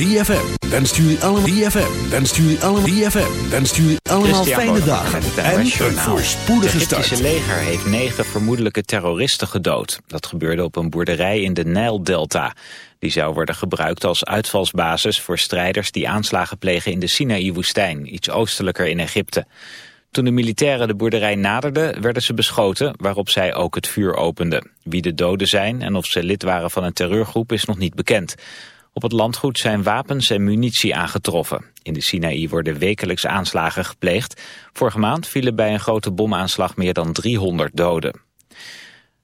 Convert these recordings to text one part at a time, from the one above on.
ZFM wenst jullie allemaal ZFM wenst jullie allemaal ZFM wenst jullie allemaal fijne dagen en een voorspoedige Het start. Egyptische leger heeft negen vermoedelijke terroristen gedood. Dat gebeurde op een boerderij in de Nijldelta. Die zou worden gebruikt als uitvalsbasis voor strijders die aanslagen plegen in de Sinaï-woestijn, iets oostelijker in Egypte. Toen de militairen de boerderij naderden, werden ze beschoten, waarop zij ook het vuur openden. Wie de doden zijn en of ze lid waren van een terreurgroep is nog niet bekend. Op het landgoed zijn wapens en munitie aangetroffen. In de Sinaï worden wekelijks aanslagen gepleegd. Vorige maand vielen bij een grote bomaanslag meer dan 300 doden.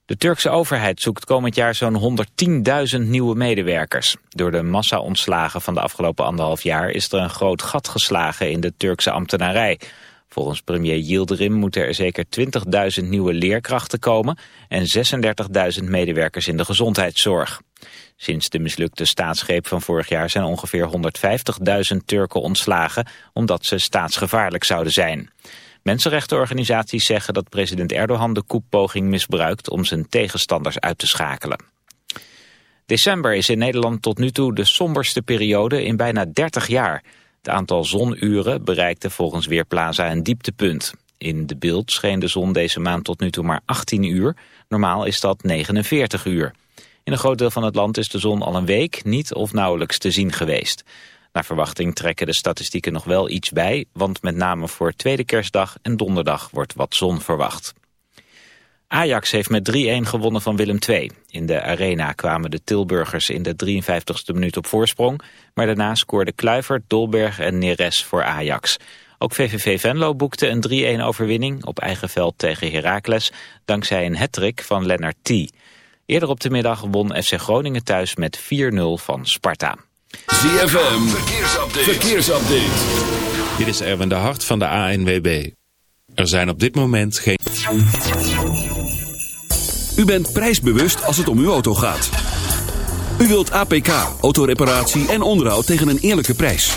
De Turkse overheid zoekt komend jaar zo'n 110.000 nieuwe medewerkers. Door de massa-ontslagen van de afgelopen anderhalf jaar is er een groot gat geslagen in de Turkse ambtenarij. Volgens premier Yildirim moeten er zeker 20.000 nieuwe leerkrachten komen en 36.000 medewerkers in de gezondheidszorg. Sinds de mislukte staatsgreep van vorig jaar zijn ongeveer 150.000 Turken ontslagen omdat ze staatsgevaarlijk zouden zijn. Mensenrechtenorganisaties zeggen dat president Erdogan de koepoging misbruikt om zijn tegenstanders uit te schakelen. December is in Nederland tot nu toe de somberste periode in bijna 30 jaar. Het aantal zonuren bereikte volgens Weerplaza een dieptepunt. In de beeld scheen de zon deze maand tot nu toe maar 18 uur. Normaal is dat 49 uur. In een groot deel van het land is de zon al een week niet of nauwelijks te zien geweest. Naar verwachting trekken de statistieken nog wel iets bij, want met name voor tweede kerstdag en donderdag wordt wat zon verwacht. Ajax heeft met 3-1 gewonnen van Willem II. In de arena kwamen de Tilburgers in de 53ste minuut op voorsprong, maar daarna scoorden Kluivert, Dolberg en Neres voor Ajax. Ook VVV Venlo boekte een 3-1 overwinning op eigen veld tegen Heracles, dankzij een hattrick van Lennart T. Eerder op de middag won FC Groningen thuis met 4-0 van Sparta. ZFM, verkeersupdate. verkeersupdate. Dit is Erwin de Hart van de ANWB. Er zijn op dit moment geen... U bent prijsbewust als het om uw auto gaat. U wilt APK, autoreparatie en onderhoud tegen een eerlijke prijs.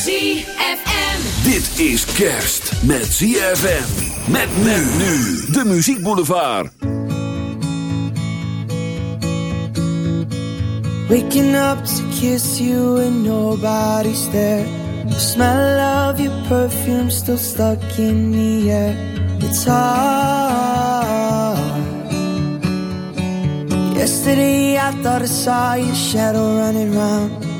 ZFM. Dit is kerst met ZFM. Met men nu. De Muziek Boulevard. Waking up to kiss you and nobody's there. The smell of your perfume still stuck in the air. It's hard. Yesterday I thought I saw your shadow running round.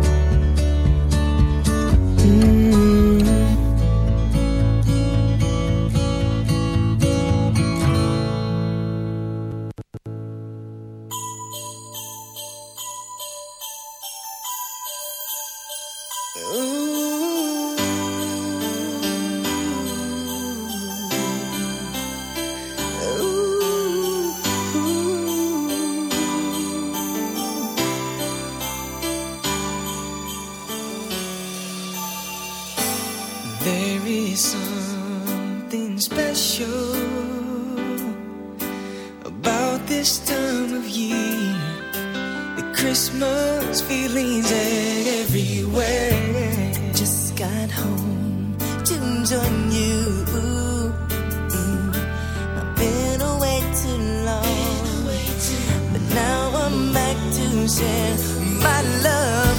There is something special about this time of year. The Christmas feelings everywhere. Just got home to join you. I've been away too long, but now I'm back to share my love.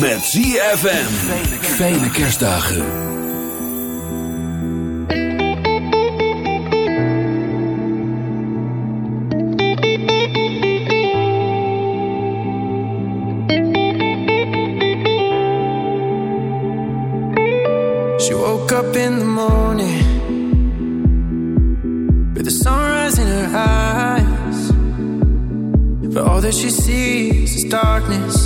Met ZFM. Fijne kerstdagen. She woke up in the morning with the sunrise in her eyes. But all that she sees is darkness.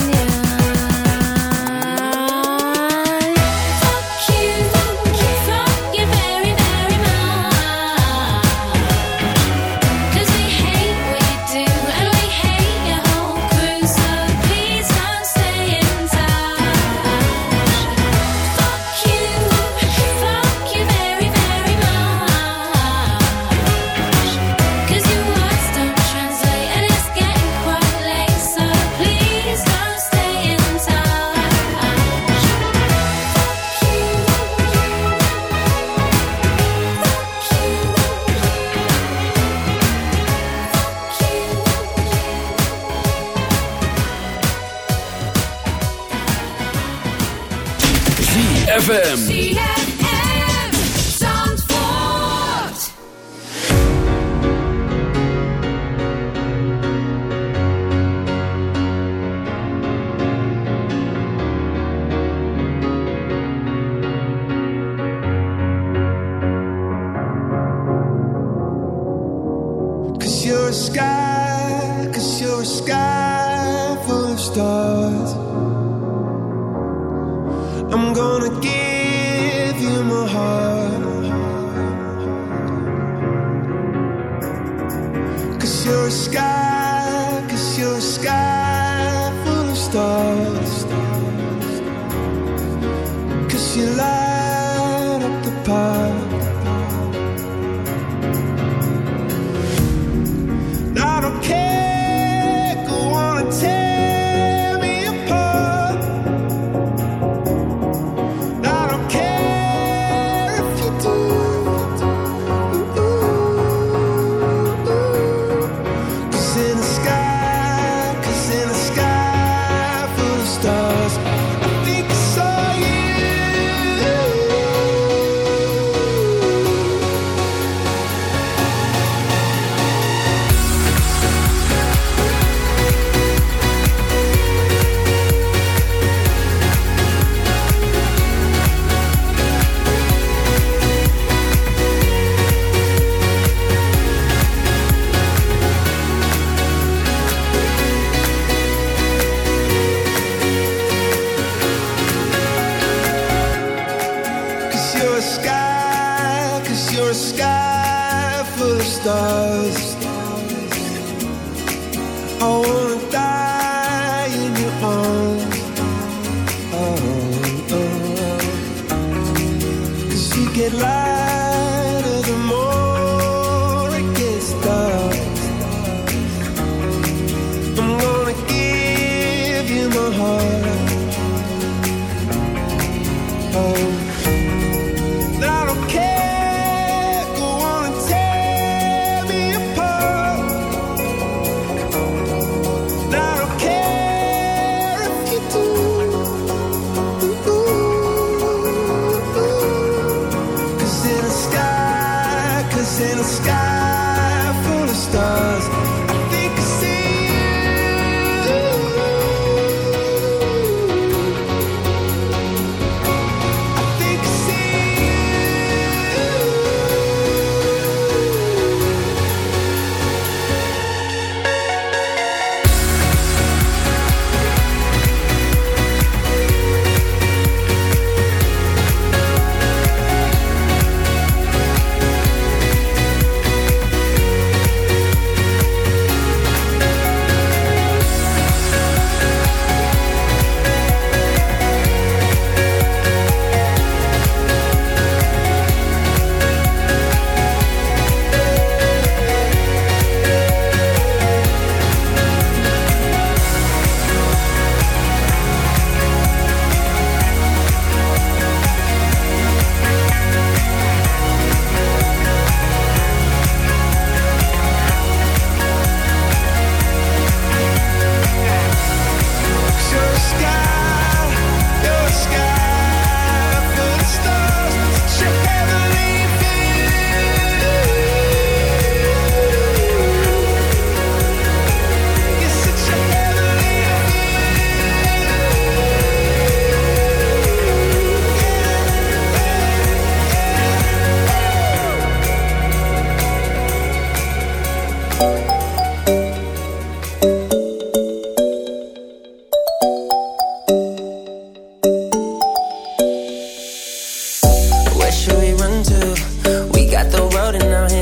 you're a sky, cause you're a sky.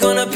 Gonna be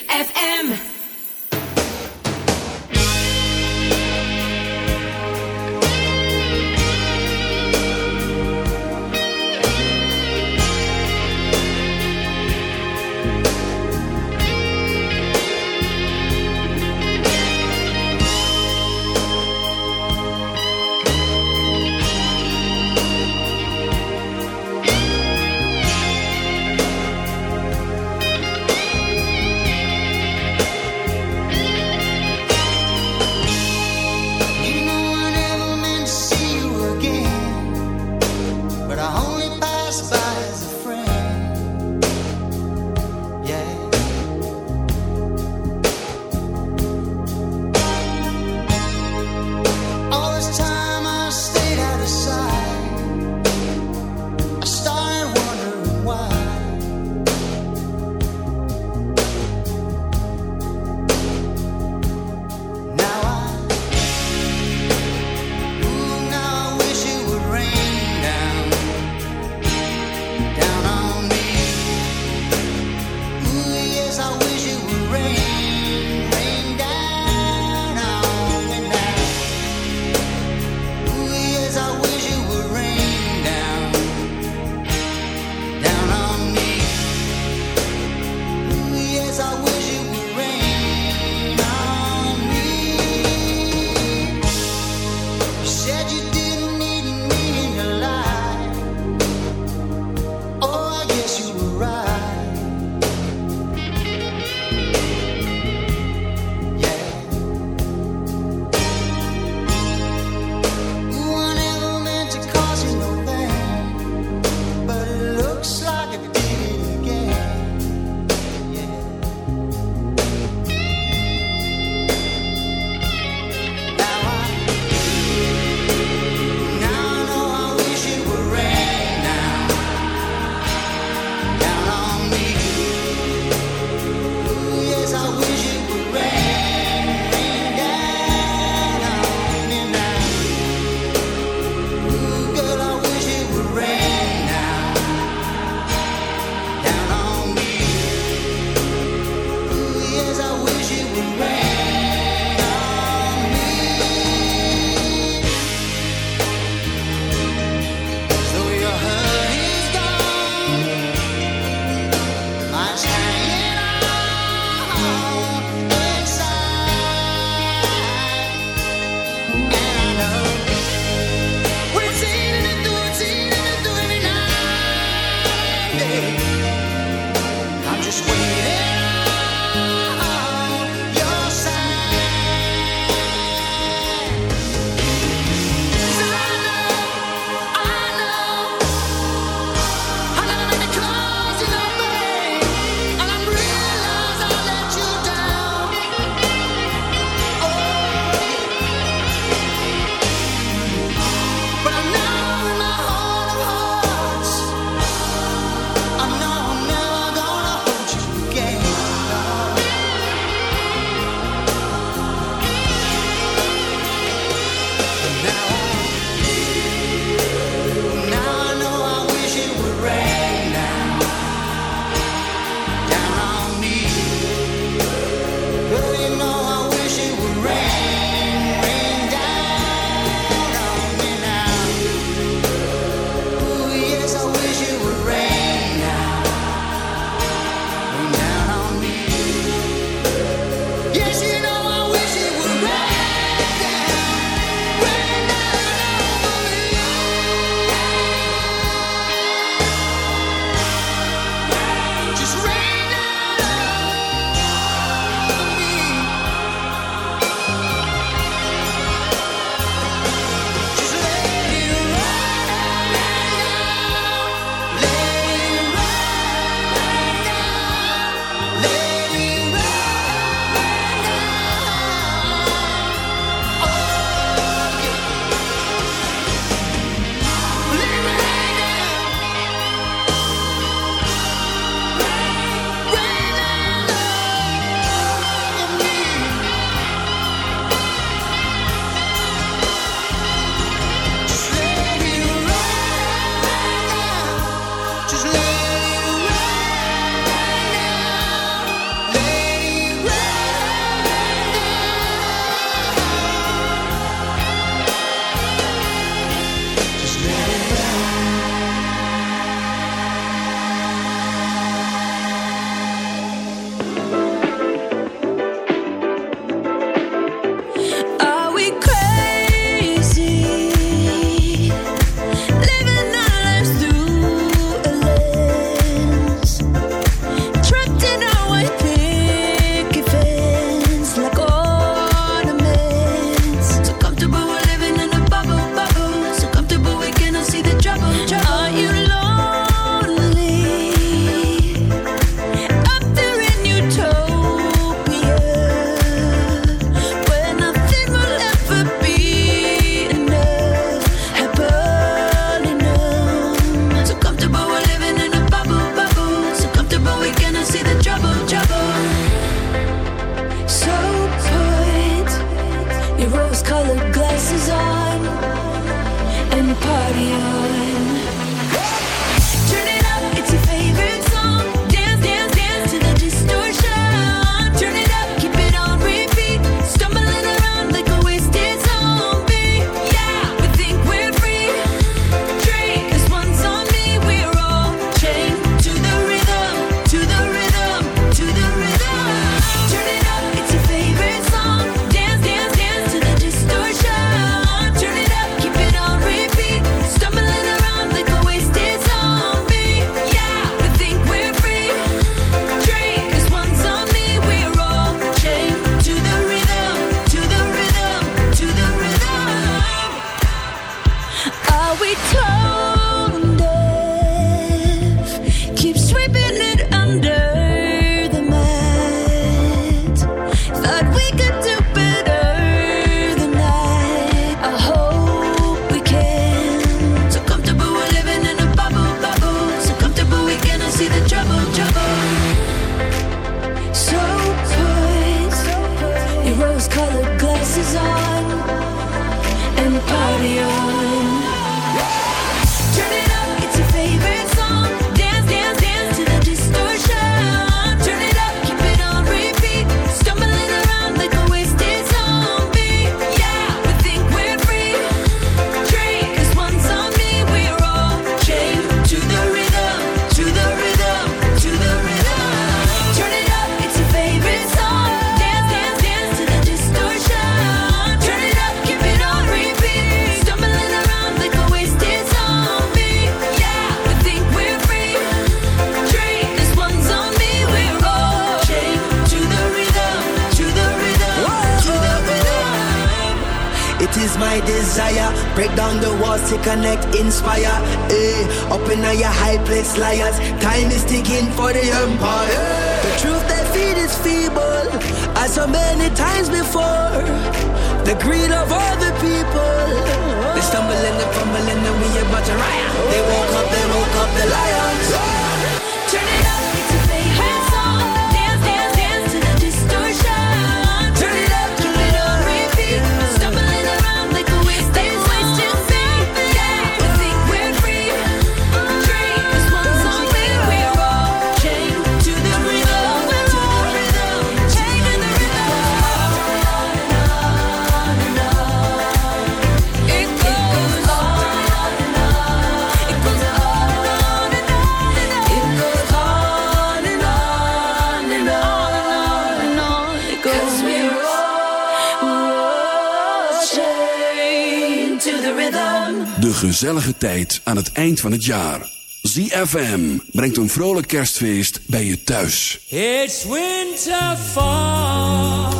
gezellige tijd aan het eind van het jaar. ZFM brengt een vrolijk kerstfeest bij je thuis. It's winter fall.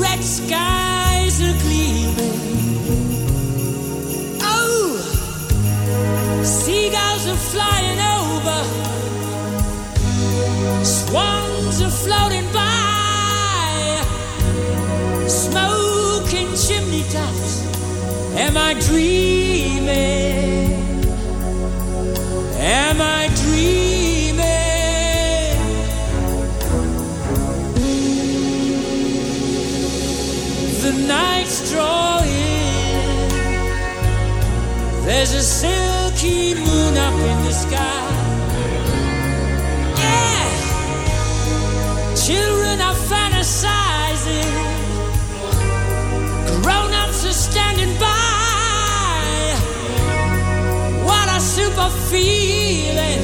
Red skies are gleaming. Oh, seagulls are flying over. Swans are floating by. Smoke Am I dreaming? Am I dreaming? The night's drawing. There's a silky moon up in the sky. super feeling?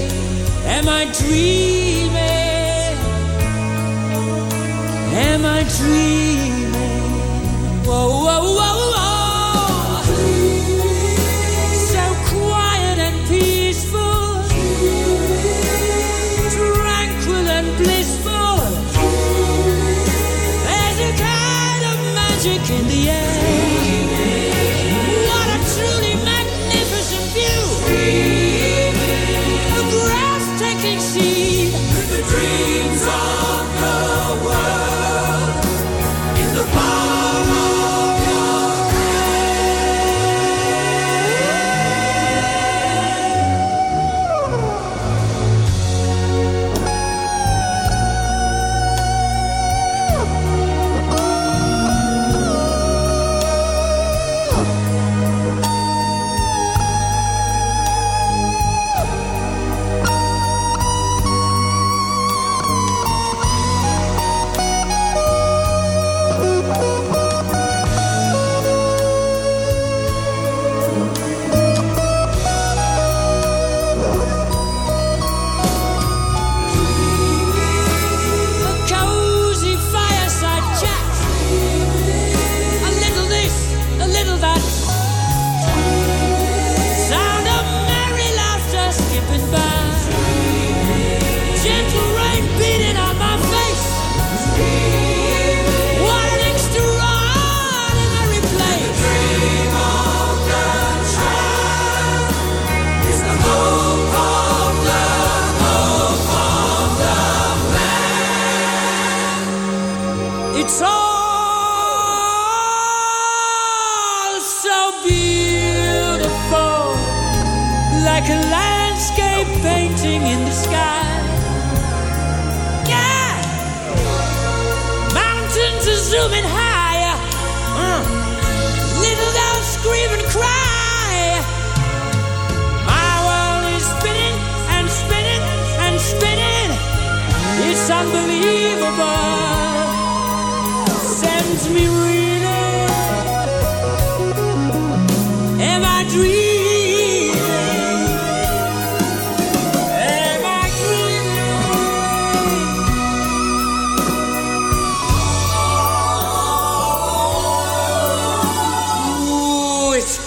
Am I dreaming? Am I dreaming?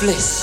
place.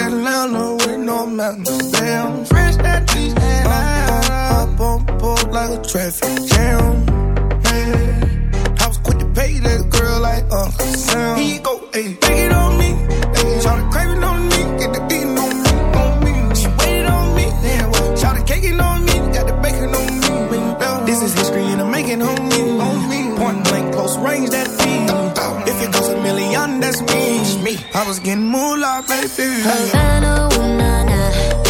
That Atlanta with no mountains. Damn, fresh that least. And I up on board like a traffic jam. Hey, I was quick to pay that girl like Uncle Sam. He go, hey. I was getting moonlight, baby. Havana, ooh, nah, nah.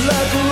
Like